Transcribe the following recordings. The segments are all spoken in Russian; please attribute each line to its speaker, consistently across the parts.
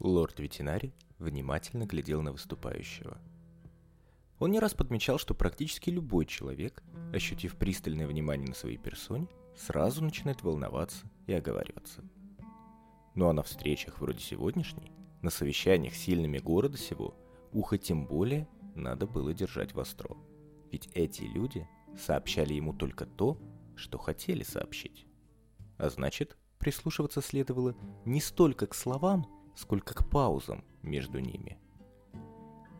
Speaker 1: Лорд-ветеринарий внимательно глядел на выступающего. Он не раз подмечал, что практически любой человек, ощутив пристальное внимание на своей персоне, сразу начинает волноваться и оговариваться. Ну а на встречах вроде сегодняшней, на совещаниях сильными города сего, ухо тем более надо было держать востро. Ведь эти люди сообщали ему только то, что хотели сообщить. А значит, прислушиваться следовало не столько к словам, сколько к паузам между ними.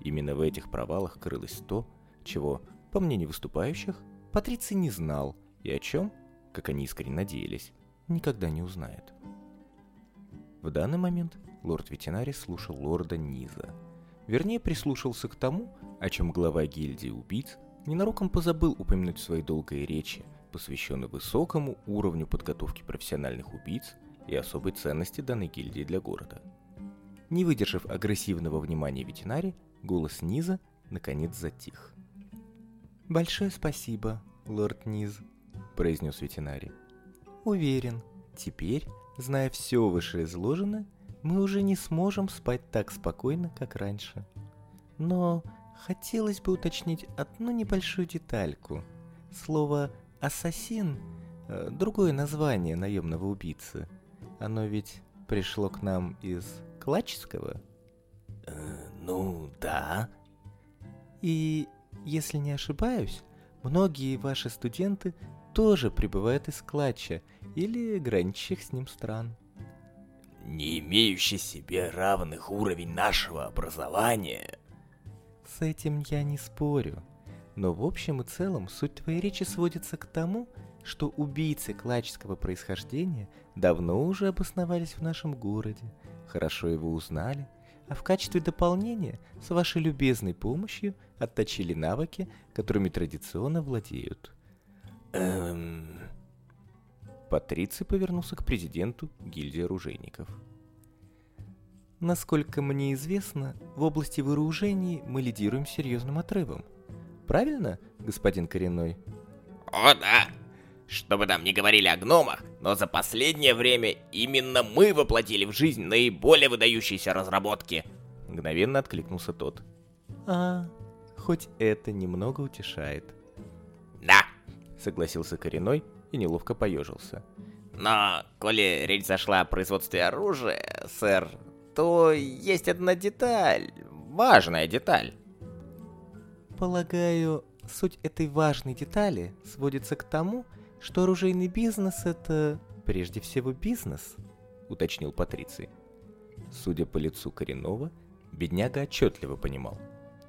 Speaker 1: Именно в этих провалах крылось то, чего, по мнению выступающих, Патриций не знал и о чем, как они искренне надеялись, никогда не узнает. В данный момент лорд-ветеринарий слушал лорда Низа. Вернее, прислушался к тому, о чем глава гильдии убийц ненароком позабыл упомянуть в своей долгой речи, посвященной высокому уровню подготовки профессиональных убийц и особой ценности данной гильдии для города – не выдержав агрессивного внимания ветеринари, голос Низа наконец затих. «Большое спасибо, лорд Низ», — произнес ветеринарий. «Уверен, теперь, зная все вышеизложенное, мы уже не сможем спать так спокойно, как раньше. Но хотелось бы уточнить одну небольшую детальку. Слово «ассасин» э, — другое название наемного убийцы. Оно ведь пришло к нам из Клачского?
Speaker 2: Э, ну, да.
Speaker 1: И, если не ошибаюсь, многие ваши студенты тоже прибывают из Клача или граничащих с ним стран.
Speaker 2: Не имеющий себе равных уровень нашего образования.
Speaker 1: С этим я не спорю. Но в общем и целом суть твоей речи сводится к тому, что убийцы клачского происхождения давно уже обосновались в нашем городе, хорошо его узнали, а в качестве дополнения с вашей любезной помощью отточили навыки, которыми традиционно владеют.
Speaker 2: Эм...
Speaker 1: Патриций повернулся к президенту гильдии оружейников. Насколько мне известно, в области вооружений мы лидируем серьезным отрывом. Правильно, господин Коренной?
Speaker 2: О, да! Что бы там ни говорили о гномах, но за последнее время именно мы воплотили в жизнь наиболее выдающиеся разработки.
Speaker 1: Мгновенно откликнулся тот. А, хоть это немного утешает.
Speaker 2: Да,
Speaker 1: согласился Коренной и неловко поежился.
Speaker 2: Но, коли речь зашла о производстве оружия, сэр, то есть одна деталь, важная деталь.
Speaker 1: Полагаю, суть этой важной детали сводится к тому, что оружейный бизнес — это прежде всего бизнес, уточнил Патриций. Судя по лицу коренного, бедняга отчетливо понимал.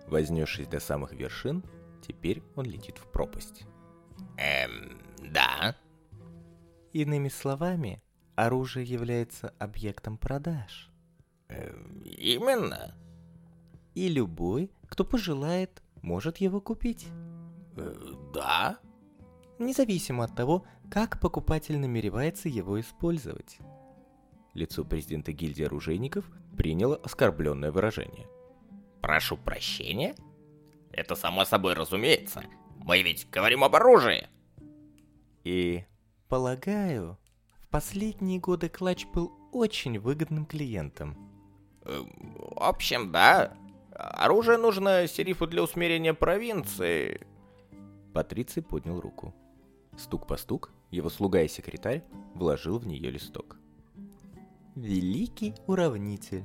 Speaker 1: Вознесшись до самых вершин, теперь он летит в пропасть.
Speaker 2: Эм, да.
Speaker 1: Иными словами, оружие является объектом продаж.
Speaker 2: Эм, именно.
Speaker 1: И любой, кто пожелает, может его купить.
Speaker 2: Э, да
Speaker 1: независимо от того, как покупатель намеревается его использовать. Лицо президента гильдии оружейников приняло оскорбленное выражение.
Speaker 2: «Прошу прощения? Это само собой разумеется. Мы ведь говорим об оружии!»
Speaker 1: И, полагаю, в последние годы Клатч был очень выгодным клиентом.
Speaker 2: Эм, в общем, да. Оружие нужно серифу для усмирения провинции.
Speaker 1: Патриций поднял руку. Стук по стук, его слуга и секретарь вложил в нее листок. Великий уравнитель.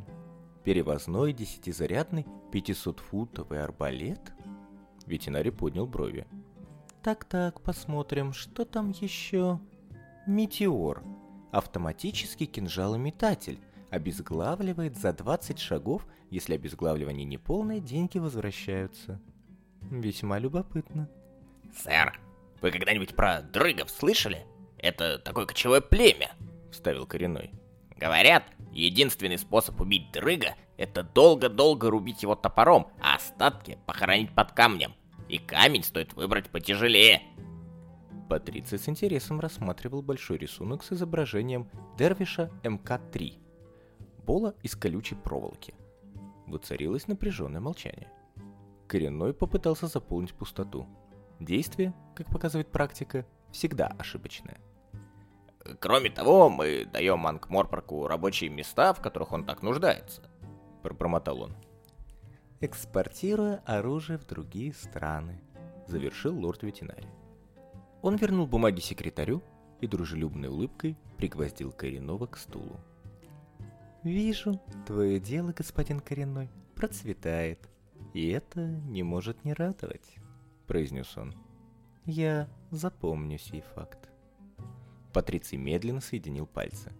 Speaker 1: Перевозной десятизарядный 500-футовый арбалет? Ветеринарий поднял брови. Так-так, посмотрим, что там еще? Метеор. Автоматический кинжалометатель. Обезглавливает за 20 шагов, если обезглавливание неполное, деньги возвращаются. Весьма любопытно.
Speaker 2: Сэр, вы когда-нибудь про дрыгов слышали? Это такое кочевое племя, вставил коренной. Говорят, единственный способ убить дрыга — это долго-долго рубить его топором, а остатки похоронить под камнем. И камень стоит выбрать потяжелее.
Speaker 1: Патриций с интересом рассматривал большой рисунок с изображением Дервиша МК-3. Пола из колючей проволоки. Воцарилось напряженное молчание. Коренной попытался заполнить пустоту. Действие, как показывает практика, всегда ошибочное.
Speaker 2: Кроме того, мы даем Анкморпорку рабочие места, в которых он так нуждается.
Speaker 1: пробормотал он. Экспортируя оружие в другие страны, завершил лорд-ветеринарий. Он вернул бумаги секретарю и дружелюбной улыбкой пригвоздил Коренного к стулу. «Вижу, твое дело, господин Коренной, процветает, и это не может не радовать», — произнес он. «Я запомню сей факт». Патриций медленно соединил пальцы.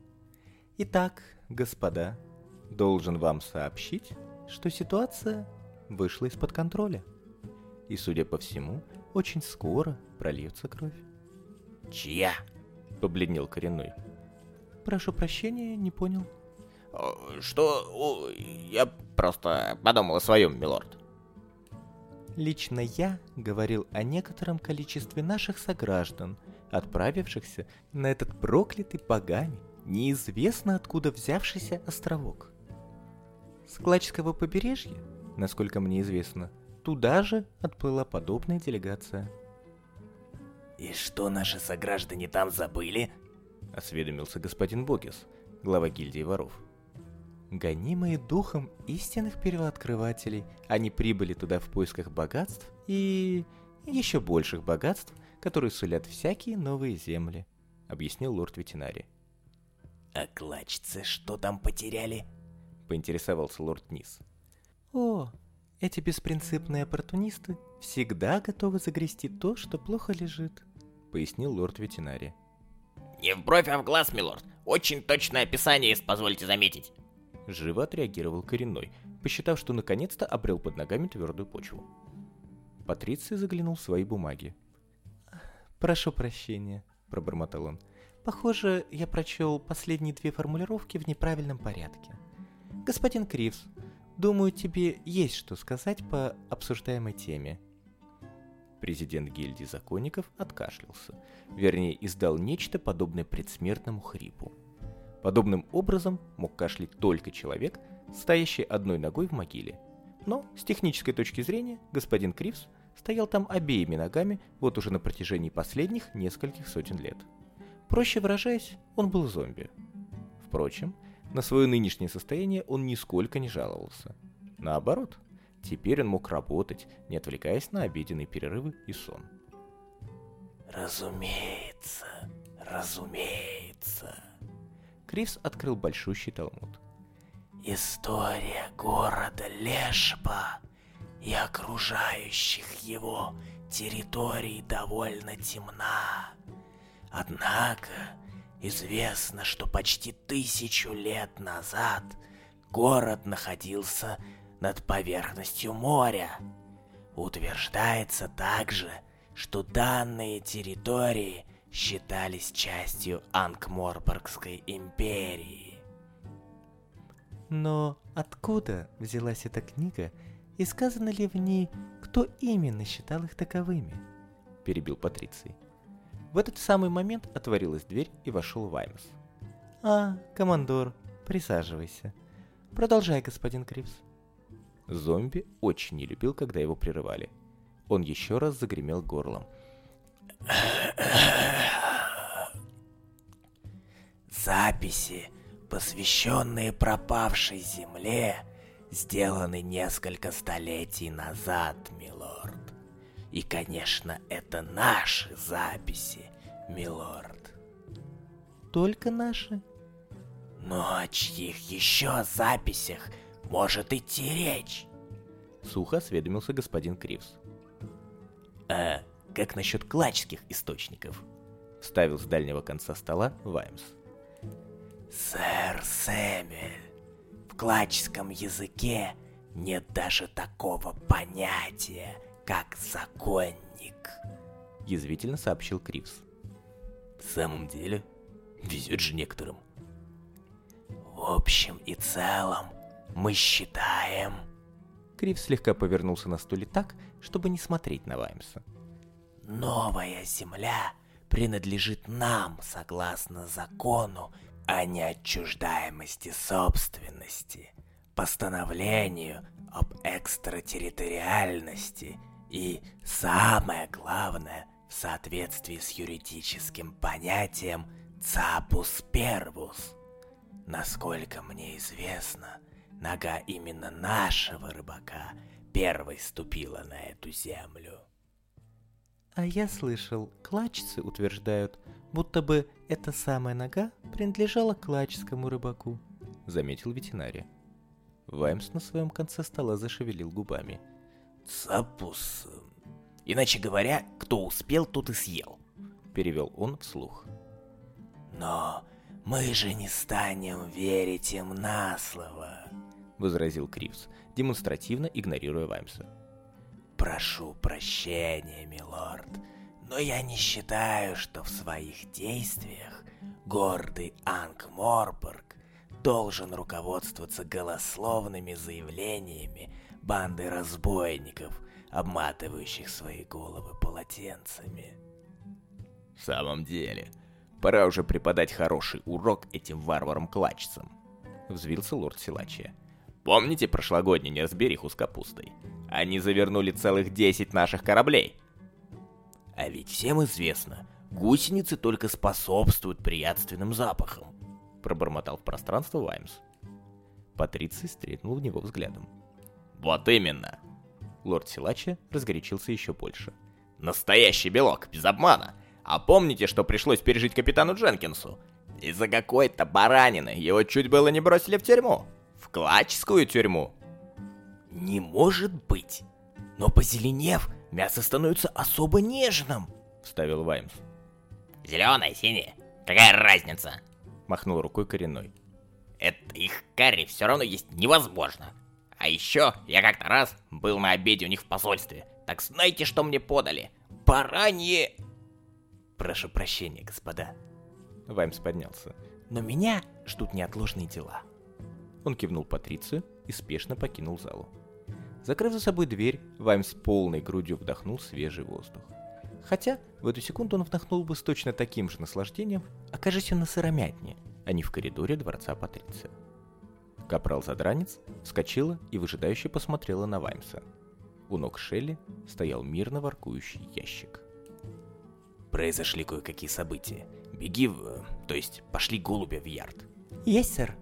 Speaker 1: «Итак, господа, должен вам сообщить, что ситуация вышла из-под контроля. И, судя по всему, очень скоро прольется кровь.
Speaker 2: «Чья?»
Speaker 1: — побледнел коренной. «Прошу прощения, не понял».
Speaker 2: «Что? Я просто подумал о своем, милорд».
Speaker 1: Лично я говорил о некотором количестве наших сограждан, отправившихся на этот проклятый поганый, неизвестно откуда взявшийся островок. С Клачского побережья, насколько мне известно, туда же отплыла подобная делегация.
Speaker 2: «И что наши сограждане там забыли?»
Speaker 1: — осведомился господин Богис, глава гильдии воров. Гонимые духом истинных первооткрывателей, они прибыли туда в поисках богатств и... еще больших богатств, которые сулят всякие новые земли, объяснил лорд-ветеринарий.
Speaker 2: А клачцы что там потеряли?
Speaker 1: Поинтересовался лорд Низ. О, эти беспринципные оппортунисты всегда готовы загрести то, что плохо лежит, пояснил лорд-ветеринарий.
Speaker 2: Не в бровь, а в глаз, милорд. Очень точное описание, если позволите заметить.
Speaker 1: Живо отреагировал коренной, посчитав, что наконец-то обрел под ногами твердую почву. Патриций заглянул в свои бумаги. «Прошу прощения», — пробормотал он. «Похоже, я прочел последние две формулировки в неправильном порядке. Господин Кривс, думаю, тебе есть что сказать по обсуждаемой теме». Президент гильдии законников откашлялся, вернее, издал нечто подобное предсмертному хрипу. Подобным образом мог кашлять только человек, стоящий одной ногой в могиле. Но, с технической точки зрения, господин Кривс стоял там обеими ногами вот уже на протяжении последних нескольких сотен лет. Проще выражаясь, он был зомби. Впрочем, на свое нынешнее состояние он нисколько не жаловался. Наоборот, теперь он мог работать, не отвлекаясь на обеденные перерывы и сон.
Speaker 2: «Разумеется, разумеется»,
Speaker 1: Кривс открыл большущий талмуд.
Speaker 2: История города Лешпа и окружающих его территорий довольно темна. Однако известно, что почти тысячу лет назад город находился над поверхностью моря. Утверждается также, что данные территории считались частью Анкморпоргской империи.
Speaker 1: Но откуда взялась эта книга и сказано ли в ней, кто именно считал их таковыми? Перебил Патриций. В этот самый момент отворилась дверь и вошел Ваймс. «А, командор, присаживайся. Продолжай, господин Кривс». Зомби очень не любил, когда его прерывали. Он еще раз загремел горлом.
Speaker 2: Записи, посвященные пропавшей земле, сделаны несколько столетий назад, милорд. И, конечно, это наши записи, милорд.
Speaker 1: Только наши?
Speaker 2: Но о чьих еще записях может идти речь?
Speaker 1: Сухо осведомился господин Кривс.
Speaker 2: А как насчет клачских источников?
Speaker 1: Вставил с дальнего конца стола Ваймс.
Speaker 2: Сэр Сэмюэль, в клачском языке нет даже такого понятия, как законник.
Speaker 1: Язвительно сообщил Кривс.
Speaker 2: В самом деле, везет же некоторым. В общем и целом, мы считаем...
Speaker 1: Кривс слегка повернулся на стуле так, чтобы не смотреть на Ваймса.
Speaker 2: Новая земля принадлежит нам согласно закону о неотчуждаемости собственности, постановлению об экстратерриториальности и, самое главное, в соответствии с юридическим понятием «цапус первус». Насколько мне известно,
Speaker 3: нога именно нашего рыбака первой ступила на эту землю.
Speaker 1: А я слышал, клачцы утверждают, будто бы эта самая нога принадлежала клачскому рыбаку, заметил ветеринарий. Ваймс на своем конце стола зашевелил губами.
Speaker 3: Цапус. Иначе говоря, кто успел, тот и съел.
Speaker 1: Перевел он вслух.
Speaker 3: Но мы же не станем верить им на слово, возразил Кривс, демонстративно игнорируя Ваймса. Прошу прощения, милорд, но я не считаю, что в своих действиях гордый Анк Морборг должен руководствоваться голословными заявлениями банды разбойников, обматывающих свои головы полотенцами.
Speaker 2: В самом деле, пора уже преподать хороший урок этим варварам-клачцам, взвился лорд Силачия. Помните прошлогодний неразбериху с капустой? Они завернули целых 10 наших кораблей.
Speaker 3: А ведь всем известно, гусеницы только способствуют приятственным запахам, пробормотал в пространство Ваймс.
Speaker 1: Патриций стрельнул в него взглядом.
Speaker 2: Вот именно.
Speaker 1: Лорд Силача разгорячился еще больше.
Speaker 2: Настоящий белок, без обмана. А помните, что пришлось пережить капитану Дженкинсу? Из-за какой-то баранины его чуть было не бросили в тюрьму. В клачскую тюрьму.
Speaker 3: Не может быть. Но позеленев, мясо становится особо нежным, вставил Ваймс.
Speaker 2: Зеленое, синее. Какая разница?
Speaker 1: Махнул рукой коренной.
Speaker 2: Это их карри все равно есть невозможно. А еще я как-то раз был на обеде у них в посольстве. Так знаете, что мне подали? Баранье...
Speaker 3: Прошу прощения, господа.
Speaker 1: Ваймс поднялся.
Speaker 3: Но меня ждут неотложные дела.
Speaker 1: Он кивнул Патрицию и спешно покинул залу. Закрыв за собой дверь, Ваймс полной грудью вдохнул свежий воздух. Хотя в эту секунду он вдохнул бы с точно таким же наслаждением, окажись он на сыромятне, а не в коридоре дворца Патриция. Капрал-задранец вскочила и выжидающе посмотрела на Ваймса. У ног Шелли стоял мирно воркующий ящик.
Speaker 3: «Произошли кое-какие события. Беги в... то есть пошли голубя в ярд».
Speaker 1: «Есть, сэр».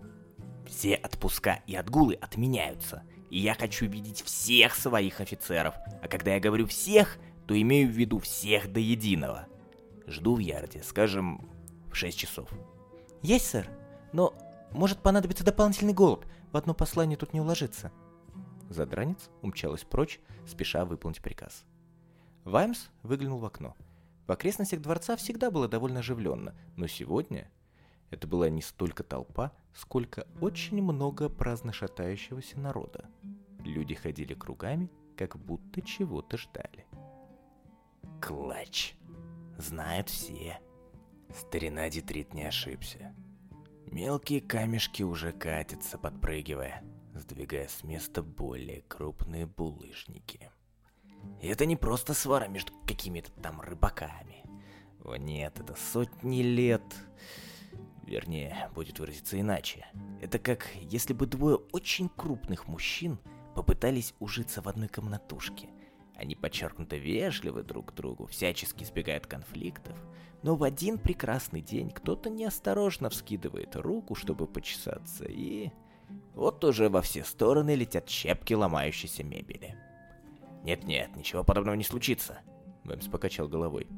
Speaker 3: «Все отпуска и отгулы отменяются и я хочу видеть всех своих офицеров. А когда я говорю «всех», то имею в виду всех до единого. Жду в ярде, скажем, в 6 часов.
Speaker 1: Есть, сэр. Но может понадобиться дополнительный голубь. В одно послание тут не уложится. Задранец умчалась прочь, спеша выполнить приказ. Ваймс выглянул в окно. В окрестностях дворца всегда было довольно оживленно, но сегодня это была не столько толпа, сколько очень много праздно шатающегося народа. Люди ходили кругами, как будто чего-то ждали.
Speaker 3: Клач. Знают все. Старина Дитрит не ошибся. Мелкие камешки уже катятся, подпрыгивая, сдвигая с места более крупные булыжники. И это не просто свара между какими-то там рыбаками. О нет, это сотни лет Вернее, будет выразиться иначе. Это как если бы двое очень крупных мужчин попытались ужиться в одной комнатушке. Они подчеркнуто вежливы друг к другу, всячески избегают конфликтов, но в один прекрасный день кто-то неосторожно вскидывает руку, чтобы почесаться, и... Вот уже во все стороны летят щепки ломающейся мебели. «Нет-нет, ничего подобного не случится», — Бэмс покачал головой.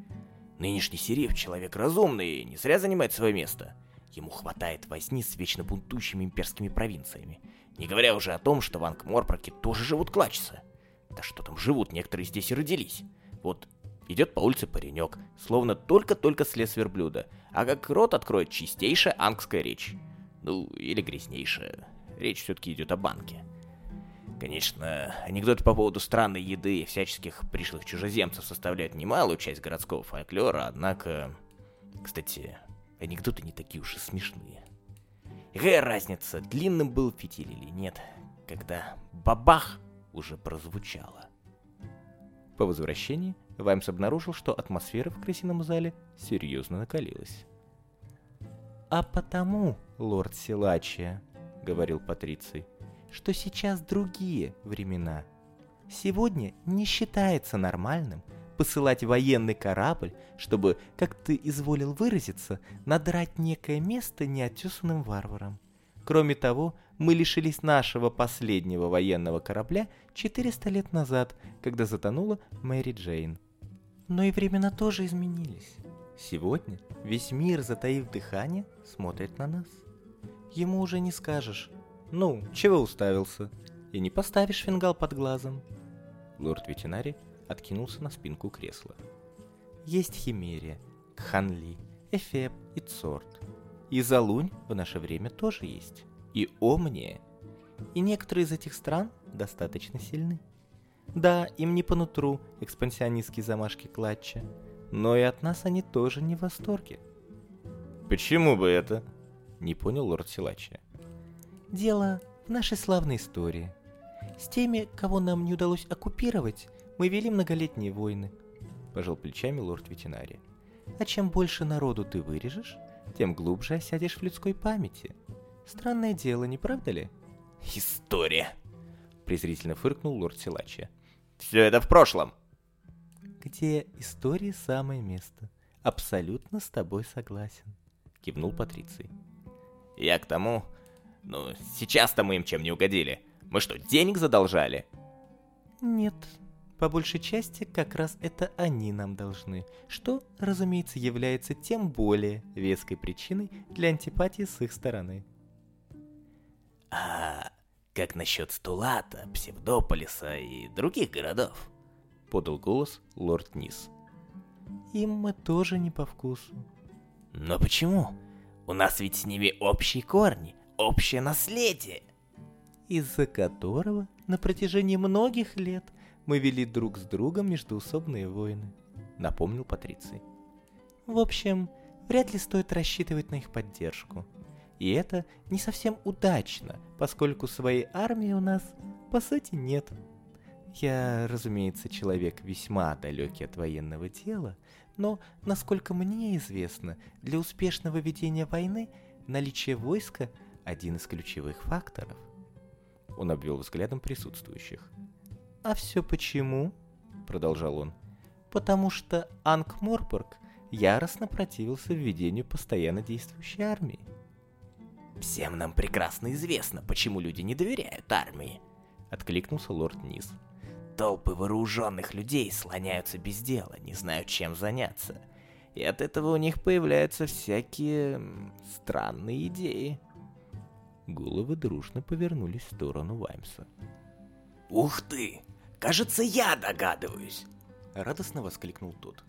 Speaker 3: «Нынешний Сирив человек разумный и не зря занимает свое место. Ему хватает возни с вечно бунтующими имперскими провинциями. Не говоря уже о том, что в Ангморпорке тоже живут клачцы. Да что там живут, некоторые здесь и родились. Вот идет по улице паренек, словно только-только слез верблюда, а как рот откроет чистейшая ангская речь. Ну, или грязнейшая. Речь все-таки идет о банке. Конечно, анекдоты по поводу странной еды и всяческих пришлых чужеземцев составляют немалую часть городского фольклора, однако... Кстати, Анекдоты не такие уж и смешные. Какая разница, длинным был фитиль или нет, когда бабах уже прозвучало.
Speaker 1: По возвращении Ваймс обнаружил, что атмосфера в крысином зале серьезно накалилась. «А потому, лорд Силачия, — говорил Патриций, — что сейчас другие времена. Сегодня не считается нормальным — посылать военный корабль, чтобы, как ты изволил выразиться, надрать некое место неотесанным варварам. Кроме того, Мы лишились нашего последнего военного корабля 400 лет назад, когда затонула Мэри Джейн. Но и времена тоже изменились. Сегодня весь мир, затаив дыхание, смотрит на нас. Ему уже не скажешь «Ну, чего уставился?» и не поставишь фингал под глазом. Лорд-ветеринарий откинулся на спинку кресла. Есть Химерия, Кханли, Эфеб и Цорт. И Залунь в наше время тоже есть. И Омния. И некоторые из этих стран достаточно сильны. Да, им не по нутру экспансионистские замашки клатча, но и от нас они тоже не в восторге.
Speaker 3: Почему бы это? Не понял лорд Силачи.
Speaker 1: Дело в нашей славной истории. С теми, кого нам не удалось оккупировать, мы вели многолетние войны. Пожал плечами лорд ветеринария. А чем больше народу ты вырежешь, тем глубже осядешь в людской памяти. Странное дело, не правда ли?
Speaker 3: История. Презрительно фыркнул лорд Силачи. Все это в прошлом.
Speaker 1: Где истории самое место. Абсолютно с тобой согласен. Кивнул Патриций.
Speaker 2: Я к тому... Ну, сейчас-то мы им чем не угодили. Мы что, денег задолжали?
Speaker 1: Нет, по большей части как раз это они нам должны, что, разумеется, является тем более веской причиной для антипатии с их стороны.
Speaker 2: А как насчет Стулата, Псевдополиса и других городов? Подал голос лорд Низ.
Speaker 1: Им мы тоже не по вкусу.
Speaker 2: Но почему? У нас ведь с ними общие корни, общее наследие.
Speaker 1: Из-за которого на протяжении многих лет мы вели друг с другом междуусобные войны», — напомнил Патриций. «В общем, вряд ли стоит рассчитывать на их поддержку. И это не совсем удачно, поскольку своей армии у нас, по сути, нет. Я, разумеется, человек весьма далекий от военного дела, но, насколько мне известно, для успешного ведения войны наличие войска – один из ключевых факторов. Он обвел взглядом присутствующих. «А все почему?» — продолжал он. «Потому что Анкморпорг яростно противился введению постоянно действующей армии».
Speaker 2: «Всем нам прекрасно известно, почему люди не доверяют армии», — откликнулся лорд Низ. «Толпы вооруженных людей слоняются без дела, не знают, чем заняться. И от этого у них появляются всякие странные идеи».
Speaker 1: Головы дружно повернулись в сторону Ваймса.
Speaker 2: «Ух ты! Кажется, я догадываюсь!» Радостно воскликнул тот.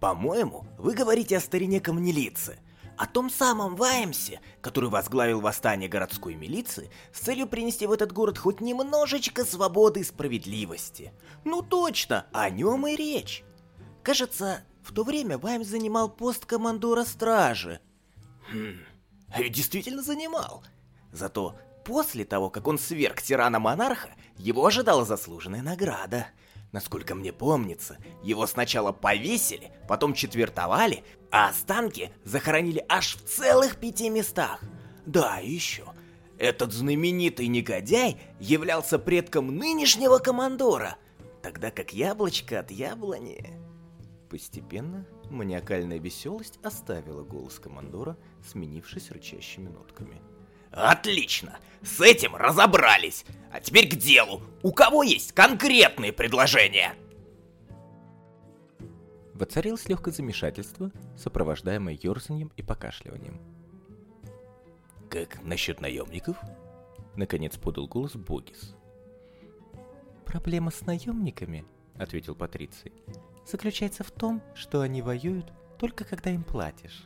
Speaker 2: «По-моему, вы говорите о старине камнелице, о том самом Ваймсе, который возглавил восстание городской милиции с целью принести в этот город хоть немножечко свободы и справедливости. Ну точно, о нем и речь. Кажется, в то время Ваймс занимал пост командора стражи. Хм, а ведь действительно занимал. Зато После того, как он сверг тирана-монарха, его ожидала заслуженная награда. Насколько мне помнится, его сначала повесили, потом четвертовали, а останки захоронили аж в целых пяти местах. Да, еще. Этот знаменитый негодяй являлся предком нынешнего командора, тогда как яблочко от яблони...
Speaker 1: Постепенно маниакальная веселость оставила голос командора, сменившись рычащими нотками.
Speaker 2: Отлично, с этим разобрались. А теперь к делу. У кого есть конкретные предложения?
Speaker 1: Воцарилось легкое замешательство, сопровождаемое ерзанием и покашливанием.
Speaker 2: «Как насчет наемников?»
Speaker 1: Наконец подал голос Богис. «Проблема с наемниками, — ответил Патриций, — заключается в том, что они воюют только когда им платишь.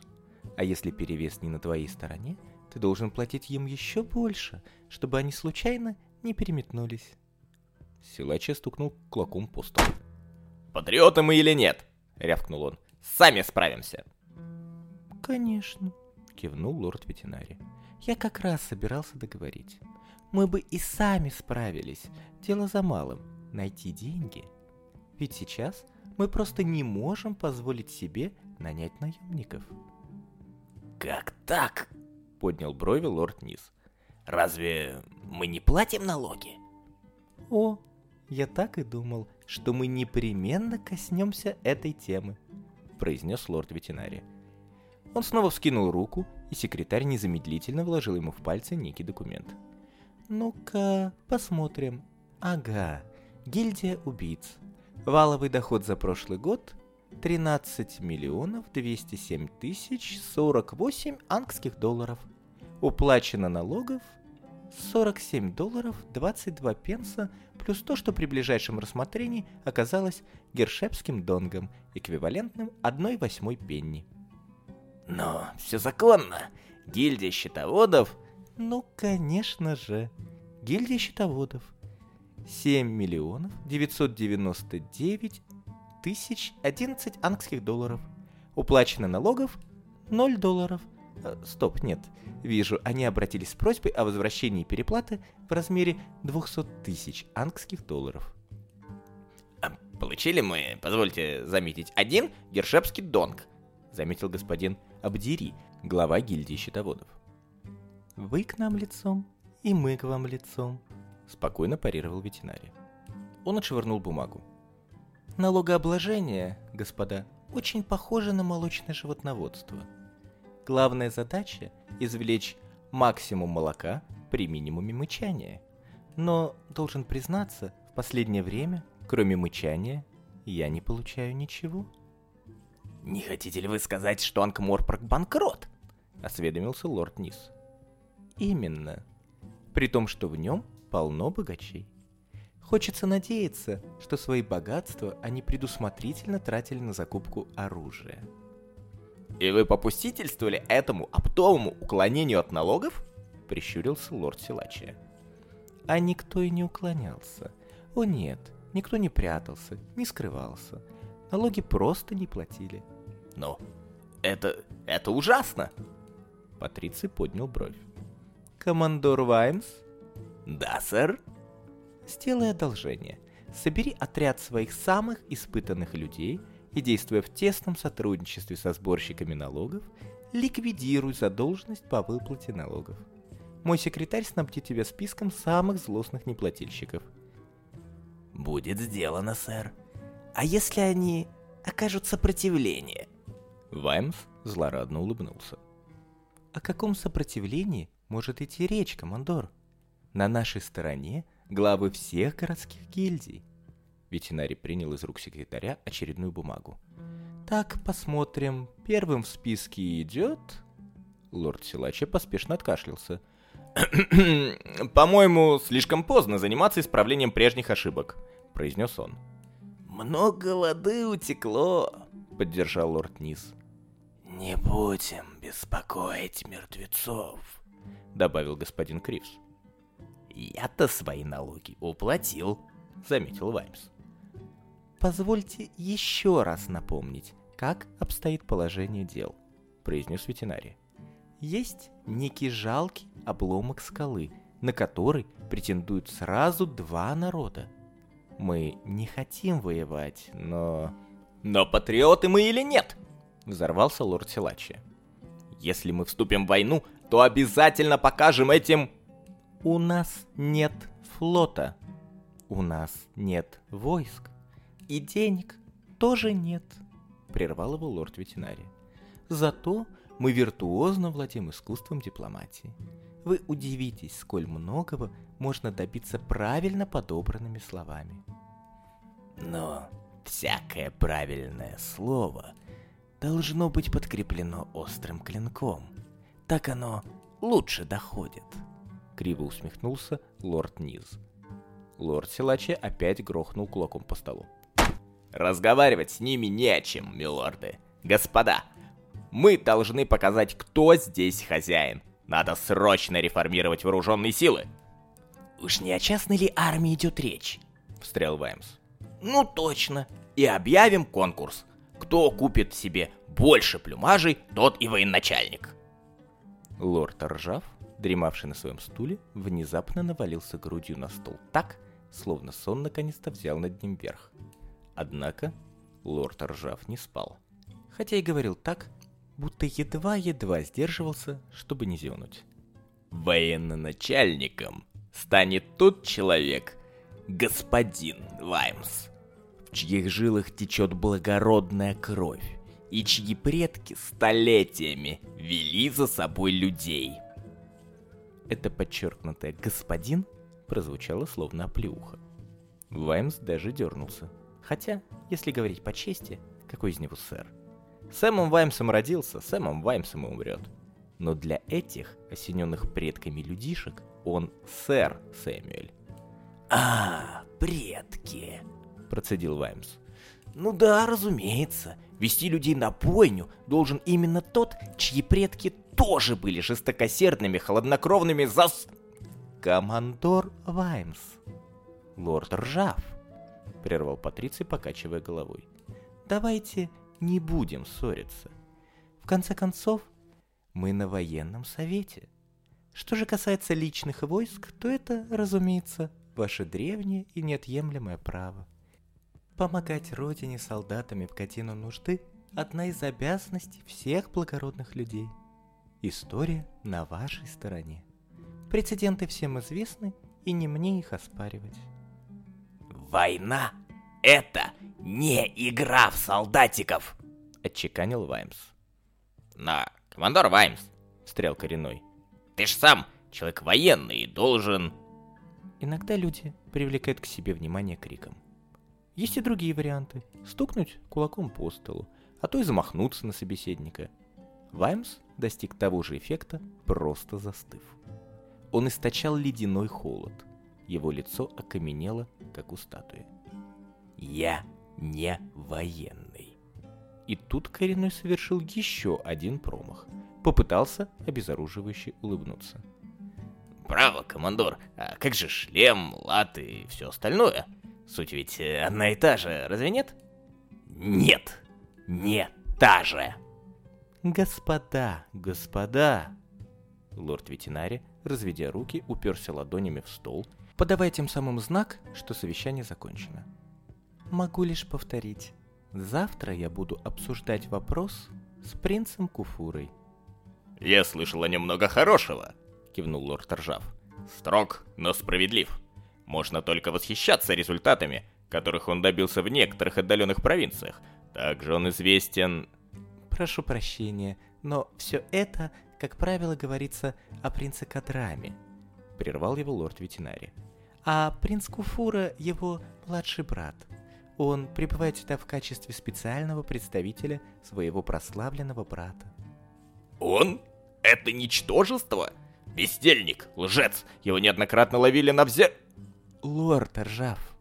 Speaker 1: А если перевес не на твоей стороне, ты должен платить им еще больше, чтобы они случайно не переметнулись.
Speaker 3: Силачи стукнул кулаком по столу.
Speaker 2: «Патриоты мы или нет?» — рявкнул он. «Сами справимся!»
Speaker 1: «Конечно», — кивнул лорд ветеринарий. «Я как раз собирался договорить. Мы бы и сами справились. Дело за малым — найти деньги. Ведь сейчас мы просто не можем позволить себе нанять наемников».
Speaker 2: «Как так?» Поднял брови лорд Низ. «Разве мы не платим налоги?»
Speaker 1: «О, я так и думал, что мы непременно коснемся этой темы», произнес лорд ветеринария. Он снова вскинул руку, и секретарь незамедлительно вложил ему в пальцы некий документ. Ну-ка, посмотрим. Ага, гильдия убийц. Валовый доход за прошлый год 13 миллионов 207 тысяч 48 ангских долларов. Уплачено налогов 47 долларов 22 пенса, плюс то, что при ближайшем рассмотрении оказалось гершепским донгом, эквивалентным 1 восьмой пенни.
Speaker 2: Но все законно. Гильдия счетоводов...
Speaker 1: Ну, конечно же. Гильдия счетоводов. 7 миллионов 999 тысяч 11 ангских долларов. Уплачено налогов 0 долларов. Э, стоп, нет. Вижу, они обратились с просьбой о возвращении переплаты в размере 200 тысяч ангских долларов.
Speaker 2: А получили мы, позвольте заметить, один гершепский донг, заметил господин Абдири, глава гильдии счетоводов.
Speaker 1: Вы к нам лицом, и мы к вам лицом, спокойно парировал ветеринарий. Он отшвырнул бумагу. Налогообложение, господа, очень похоже на молочное животноводство. Главная задача – извлечь максимум молока при минимуме мычания. Но, должен признаться, в последнее время, кроме мычания, я не получаю ничего.
Speaker 2: «Не хотите ли вы сказать, что Анкморпорг банкрот?»
Speaker 1: – осведомился лорд Нис. «Именно. При том, что в нем полно богачей. Хочется надеяться, что свои богатства они предусмотрительно тратили на закупку оружия.
Speaker 2: «И вы попустительствовали этому оптовому уклонению от налогов?» — прищурился лорд Силачия.
Speaker 1: А никто и не уклонялся. О нет, никто не прятался, не скрывался. Налоги просто не платили.
Speaker 2: Но это... это ужасно!»
Speaker 1: Патриций поднял бровь. «Командор Ваймс?»
Speaker 2: «Да, сэр?»
Speaker 1: «Сделай одолжение. Собери отряд своих самых испытанных людей и, действуя в тесном сотрудничестве со сборщиками налогов, ликвидируй задолженность по выплате налогов. Мой секретарь снабдит тебя списком самых злостных неплательщиков».
Speaker 2: «Будет сделано, сэр. А если они окажут сопротивление?»
Speaker 1: Ваймс злорадно улыбнулся. «О каком сопротивлении может идти речь, командор?» На нашей стороне главы всех городских гильдий. Ветеринарий принял из рук секретаря очередную бумагу. Так, посмотрим. Первым в списке идет... Лорд Силача поспешно откашлялся.
Speaker 2: «По-моему, слишком поздно заниматься исправлением прежних ошибок», — произнес он.
Speaker 3: «Много воды утекло», — поддержал лорд Низ.
Speaker 2: «Не будем беспокоить мертвецов», — добавил господин Кривс. «Я-то свои налоги уплатил», — заметил Ваймс.
Speaker 1: «Позвольте еще раз напомнить, как обстоит положение дел», — произнес ветеринарий. «Есть некий жалкий обломок скалы, на который претендуют сразу два народа. Мы не хотим воевать, но...»
Speaker 2: «Но патриоты мы или нет?» — взорвался лорд Силачи. «Если мы вступим в войну, то обязательно покажем этим
Speaker 1: у нас нет флота. У нас нет войск. И денег тоже нет, прервал его лорд ветеринарий. Зато мы виртуозно владеем искусством дипломатии. Вы удивитесь, сколь многого можно добиться правильно подобранными словами.
Speaker 3: Но всякое правильное слово должно быть подкреплено острым клинком. Так оно лучше доходит.
Speaker 1: Криво усмехнулся лорд Низ. Лорд Силачи опять грохнул кулаком по столу.
Speaker 2: Разговаривать с ними не о чем, милорды. Господа, мы должны показать, кто здесь хозяин. Надо срочно реформировать вооруженные силы.
Speaker 3: Уж не о частной ли армии идет речь?
Speaker 2: Встрял Ваймс. Ну точно. И объявим конкурс. Кто купит себе больше плюмажей, тот и военачальник.
Speaker 1: Лорд Ржав дремавший на своем стуле, внезапно навалился грудью на стол так, словно сон наконец-то взял над ним верх. Однако лорд Ржав не спал, хотя и говорил так, будто едва-едва сдерживался, чтобы не зевнуть.
Speaker 2: Военноначальником станет тот человек, господин Ваймс, в чьих жилах течет благородная кровь, и чьи предки столетиями вели за собой людей –
Speaker 1: Это подчеркнутое «господин» прозвучало словно оплеуха. Ваймс даже дернулся. Хотя, если говорить по чести, какой из него сэр? Сэмом Ваймсом родился, Сэмом Ваймсом и умрет. Но для этих, осененных предками людишек, он сэр Сэмюэль.
Speaker 3: «А, предки!» – процедил Ваймс. «Ну да, разумеется. Вести людей на бойню должен именно тот, чьи предки тоже были жестокосердными, холоднокровными зас...»
Speaker 1: «Командор Ваймс. Лорд Ржав», — прервал Патриций, покачивая головой. «Давайте не будем ссориться. В конце концов, мы на военном совете. Что же касается личных войск, то это, разумеется, ваше древнее и неотъемлемое право. Помогать родине солдатами в годину нужды – одна из обязанностей всех благородных людей. История на вашей стороне. Прецеденты всем известны, и не мне их оспаривать.
Speaker 3: «Война – это не игра в солдатиков!» – отчеканил Ваймс.
Speaker 2: «Но, командор Ваймс!»
Speaker 1: – встрял коренной.
Speaker 2: «Ты ж сам человек военный и должен...»
Speaker 1: Иногда люди привлекают к себе внимание криком. Есть и другие варианты. Стукнуть кулаком по столу, а то и замахнуться на собеседника. Ваймс достиг того же эффекта, просто застыв. Он источал ледяной холод. Его лицо окаменело, как у статуи.
Speaker 3: «Я не военный».
Speaker 1: И тут коренной совершил еще один промах. Попытался обезоруживающе улыбнуться.
Speaker 2: «Право, командор, а как же шлем, латы и все остальное?» Суть ведь э, одна и та же, разве нет?
Speaker 3: Нет, не та же.
Speaker 1: Господа, господа. Лорд ветеринари, разведя руки, уперся ладонями в стол, подавая тем самым знак, что совещание закончено. Могу лишь повторить. Завтра я буду обсуждать вопрос с принцем Куфурой.
Speaker 2: «Я слышал о нем много хорошего», — кивнул лорд Ржав. «Строг, но справедлив. Можно только восхищаться результатами, которых он добился в некоторых отдаленных провинциях. Также он известен...
Speaker 1: Прошу прощения, но все это, как правило, говорится о принце Кадраме. Прервал его лорд ветеринари. А принц Куфура его младший брат. Он прибывает сюда в качестве специального представителя своего прославленного брата.
Speaker 2: Он? Это ничтожество? Бездельник, лжец, его неоднократно ловили на взе
Speaker 1: лорд Ржав.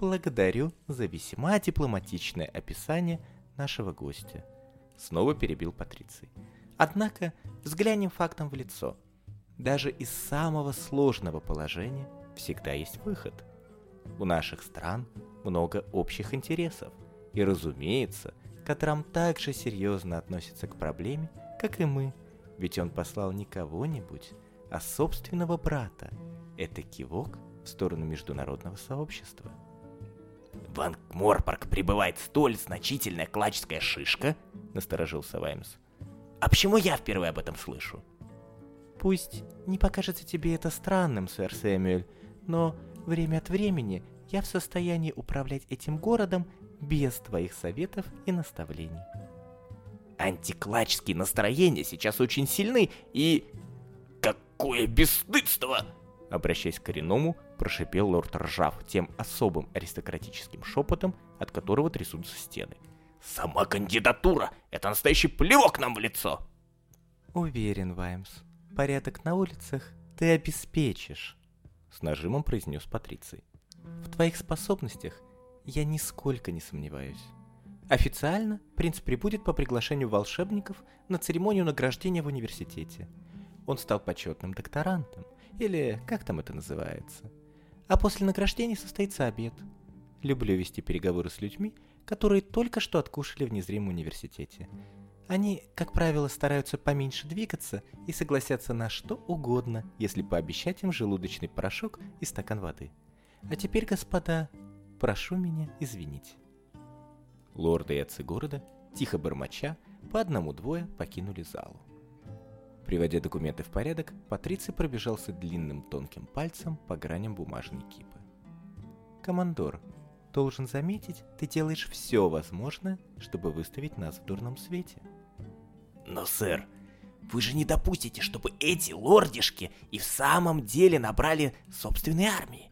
Speaker 1: Благодарю за весьма дипломатичное описание нашего гостя. Снова перебил Патриций. Однако взглянем фактом в лицо. Даже из самого сложного положения всегда есть выход. У наших стран много общих интересов. И, разумеется, Катрам также серьезно относится к проблеме, как и мы. Ведь он послал не кого-нибудь, а собственного брата. Это кивок в сторону международного сообщества.
Speaker 3: «В прибывает столь значительная клачская шишка?» — насторожился Ваймс. «А почему я впервые об этом слышу?»
Speaker 1: «Пусть не покажется тебе это странным, сэр Сэмюэль, но время от времени я в состоянии управлять этим городом без твоих советов и наставлений».
Speaker 3: Антиклачские настроения сейчас очень сильны и... Какое бесстыдство! Обращаясь к коренному, прошипел лорд Ржав тем особым аристократическим шепотом, от которого трясутся стены. «Сама кандидатура! Это настоящий плевок нам в лицо!»
Speaker 1: «Уверен, Ваймс, порядок на улицах ты обеспечишь», — с нажимом произнес Патриций. «В твоих способностях я нисколько не сомневаюсь. Официально принц прибудет по приглашению волшебников на церемонию награждения в университете. Он стал почетным докторантом, или как там это называется. А после награждения состоится обед. Люблю вести переговоры с людьми, которые только что откушали в незримом университете. Они, как правило, стараются поменьше двигаться и согласятся на что угодно, если пообещать им желудочный порошок и стакан воды. А теперь, господа, прошу меня извинить. Лорды и отцы города, тихо бормоча, по одному-двое покинули залу. Приводя документы в порядок, Патриций пробежался длинным тонким пальцем по граням бумажной кипы. «Командор, должен заметить, ты делаешь все возможное, чтобы выставить нас в дурном свете».
Speaker 3: «Но, сэр,
Speaker 2: Вы же не допустите, чтобы эти лордишки и в самом деле набрали собственные армии.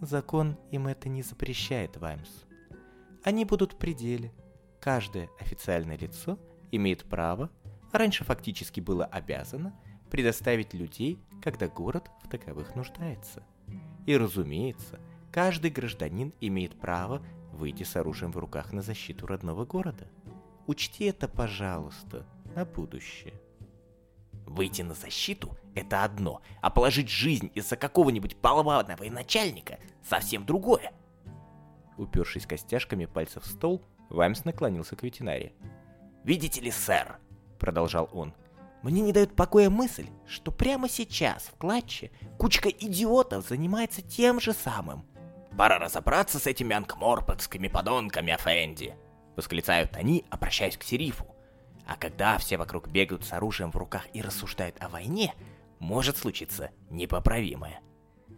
Speaker 1: Закон им это не запрещает, Ваймс. Они будут в пределе. Каждое официальное лицо имеет право, а раньше фактически было обязано, предоставить людей, когда город в таковых нуждается. И разумеется, каждый гражданин имеет право выйти с оружием в руках на защиту родного города. Учти это, пожалуйста, на будущее.
Speaker 2: Выйти на защиту – это одно, а положить жизнь из-за какого-нибудь болванного военачальника – совсем другое.
Speaker 1: Упершись костяшками пальцев в стол, Ваймс наклонился к ветеринаре.
Speaker 2: «Видите ли, сэр», – продолжал он, – «мне не дает покоя мысль, что прямо сейчас в клатче кучка идиотов занимается тем же самым. Пора разобраться с этими анкморпекскими подонками, Афенди», – восклицают они, обращаясь к Серифу. А когда все вокруг бегают с оружием в руках и рассуждают о войне, может случиться непоправимое.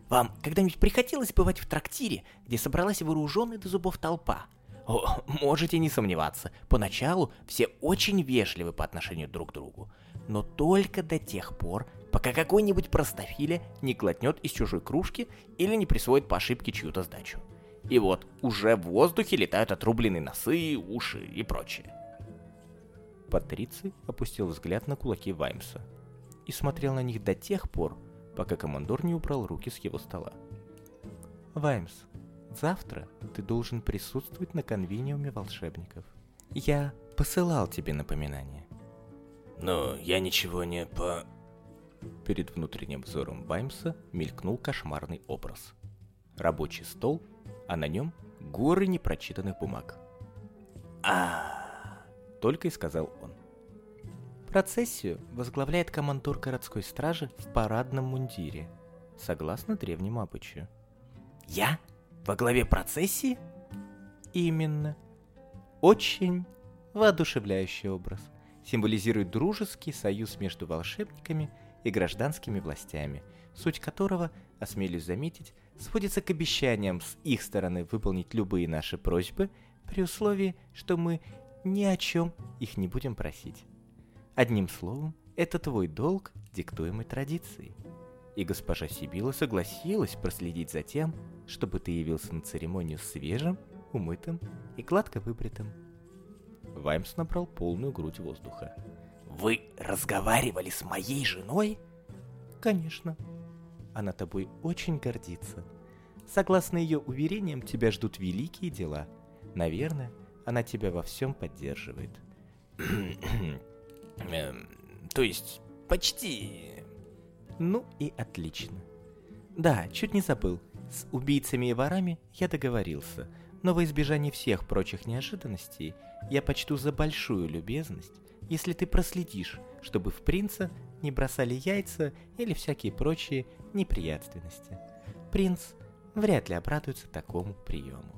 Speaker 2: Вам когда-нибудь приходилось бывать в трактире, где собралась вооруженная до зубов толпа? О, можете не сомневаться, поначалу все очень вежливы по отношению друг к другу, но только до тех пор, пока какой-нибудь простофиля не клотнет из чужой кружки или не присвоит по ошибке чью-то сдачу. И вот уже в воздухе летают отрубленные носы, уши и прочее.
Speaker 1: Патриций опустил взгляд на кулаки Ваймса и смотрел на них до тех пор, пока командор не убрал руки с его стола. «Ваймс, завтра ты должен присутствовать на конвениуме волшебников. Я посылал тебе напоминание».
Speaker 2: «Но я ничего не по...»
Speaker 1: Перед внутренним взором Ваймса мелькнул кошмарный образ. Рабочий стол, а на нем горы непрочитанных бумаг.
Speaker 2: а
Speaker 1: только и сказал он. Процессию возглавляет командор городской стражи в парадном мундире, согласно древнему обычаю.
Speaker 2: Я? Во главе процессии?
Speaker 1: Именно. Очень воодушевляющий образ. Символизирует дружеский союз между волшебниками и гражданскими властями, суть которого, осмелюсь заметить, сводится к обещаниям с их стороны выполнить любые наши просьбы при условии, что мы ни о чем их не будем просить. Одним словом, это твой долг, диктуемый традицией. И госпожа Сибила согласилась проследить за тем, чтобы ты явился на церемонию свежим, умытым и гладко выбритым. Ваймс набрал полную грудь воздуха.
Speaker 2: «Вы разговаривали с моей женой?»
Speaker 1: «Конечно. Она тобой очень гордится. Согласно ее уверениям, тебя ждут великие дела. Наверное, она тебя во всем поддерживает.
Speaker 2: Эм, то есть, почти...
Speaker 1: Ну и отлично. Да, чуть не забыл. С убийцами и ворами я договорился, но во избежание всех прочих неожиданностей я почту за большую любезность, если ты проследишь, чтобы в принца не бросали яйца или всякие прочие неприятственности. Принц вряд ли обрадуется такому приему.